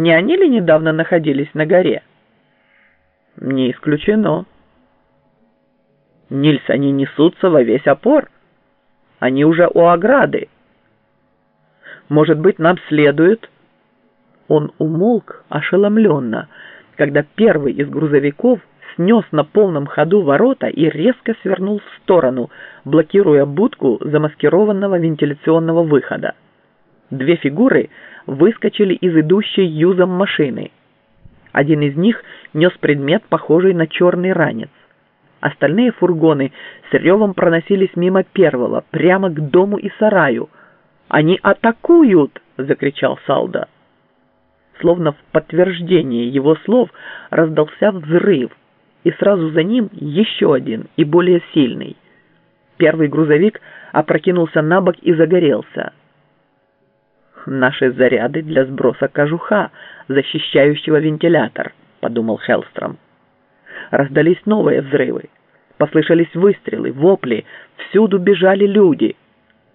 Не они ли недавно находились на горе? Не исключено. Нильс, они несутся во весь опор. Они уже у ограды. Может быть, нам следует... Он умолк ошеломленно, когда первый из грузовиков снес на полном ходу ворота и резко свернул в сторону, блокируя будку замаскированного вентиляционного выхода. Две фигуры выскочили из идущей юзом машины. Один из них нес предмет, похожий на черный ранец. Остальные фургоны с ревом проносились мимо первого, прямо к дому и сараю. «Они атакуют!» — закричал Салда. Словно в подтверждение его слов раздался взрыв, и сразу за ним еще один и более сильный. Первый грузовик опрокинулся на бок и загорелся. «Наши заряды для сброса кожуха, защищающего вентилятор», — подумал Хелстром. Раздались новые взрывы. Послышались выстрелы, вопли, всюду бежали люди.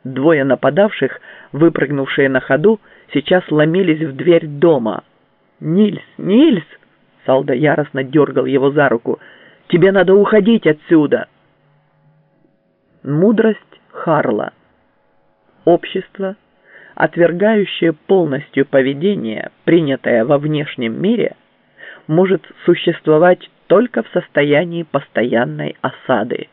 Двое нападавших, выпрыгнувшие на ходу, сейчас ломились в дверь дома. «Нильс! Нильс!» Салда яростно дергал его за руку. «Тебе надо уходить отсюда!» Мудрость Харла. Общество, отвергающее полностью поведение, принятое во внешнем мире, может существовать только в состоянии постоянной осады.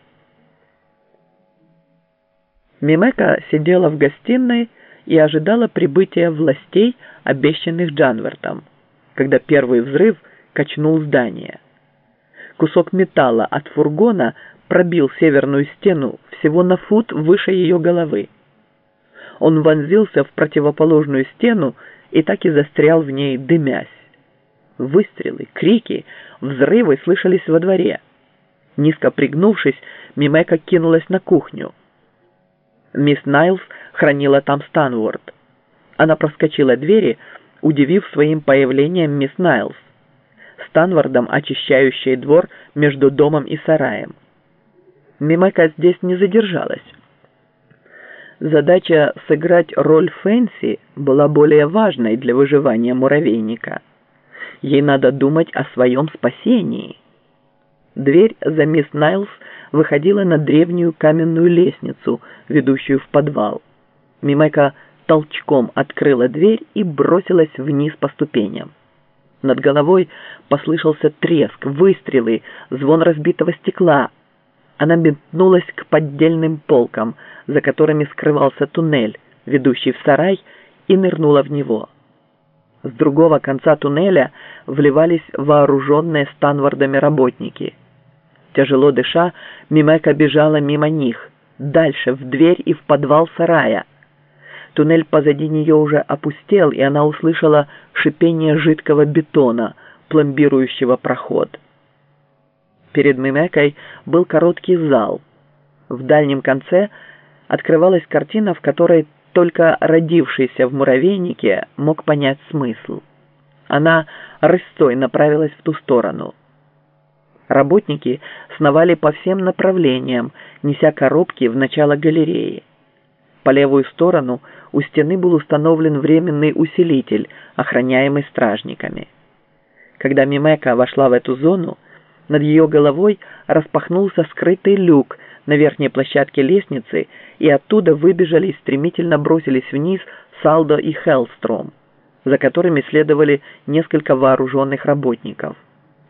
Мимека сидела в гостиной и ожидала прибытия властей, обещанных Джанвертом, когда первый взрыв качнул здание. Кусок металла от фургона пробил северную стену всего на фут выше ее головы. Он вонзился в противоположную стену и так и застрял в ней, дымясь. Выстрелы, крики, взрывы слышались во дворе. Низко пригнувшись, Мимека кинулась на кухню. Мисс Найлс хранила там Станворд. Она проскочила двери, удивив своим появлением мисс Найлс. Станвардом, очищающей двор между домом и сараем. Мимека здесь не задержалась. Задача сыграть роль Фэнси была более важной для выживания муравейника – Ей надо думать о своем спасении. Дверь за мисс Найлс выходила на древнюю каменную лестницу, ведущую в подвал. Мимека толчком открыла дверь и бросилась вниз по ступеням. Над головой послышался треск, выстрелы, звон разбитого стекла. Она метнулась к поддельным полкам, за которыми скрывался туннель, ведущий в сарай, и нырнула в него. С другого конца туннеля вливались вооруженные станвардами работники. Тяжело дыша, Мимека бежала мимо них, дальше, в дверь и в подвал сарая. Туннель позади нее уже опустел, и она услышала шипение жидкого бетона, пломбирующего проход. Перед Мимекой был короткий зал. В дальнем конце открывалась картина, в которой только родившийся в муравейнике мог понять смысл. Она рысцой направилась в ту сторону. Работники сновали по всем направлениям, неся коробки в начало галереи. По левую сторону у стены был установлен временный усилитель, охраняемый стражниками. Когда Мимека вошла в эту зону, над ее головой распахнулся скрытый люк на верхней площадке лестницы, и оттуда выбежали и стремительно бросились вниз Салдо и Хеллстром, за которыми следовали несколько вооруженных работников.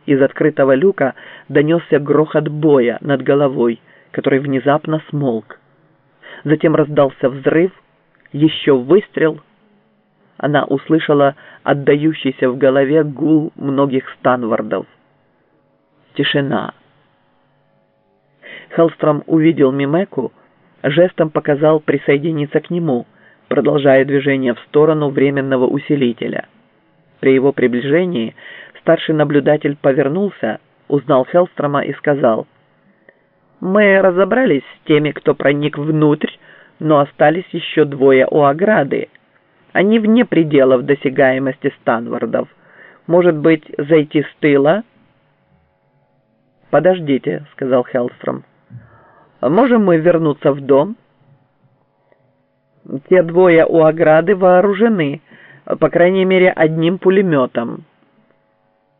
Из открытого люка донесся грохот боя над головой, который внезапно смолк. Затем раздался взрыв, еще выстрел. Она услышала отдающийся в голове гул многих станвардов. Тишина. Хеллстром увидел Мимеку, жестом показал присоединиться к нему, продолжая движение в сторону временного усилителя. При его приближении старший наблюдатель повернулся, узнал Хеллстрома и сказал, «Мы разобрались с теми, кто проник внутрь, но остались еще двое у ограды. Они вне пределов досягаемости Станвардов. Может быть, зайти с тыла?» «Подождите», — сказал Хеллстром. Можем мы вернуться в дом?» «Те двое у ограды вооружены. по крайней мере, одним пулеметом.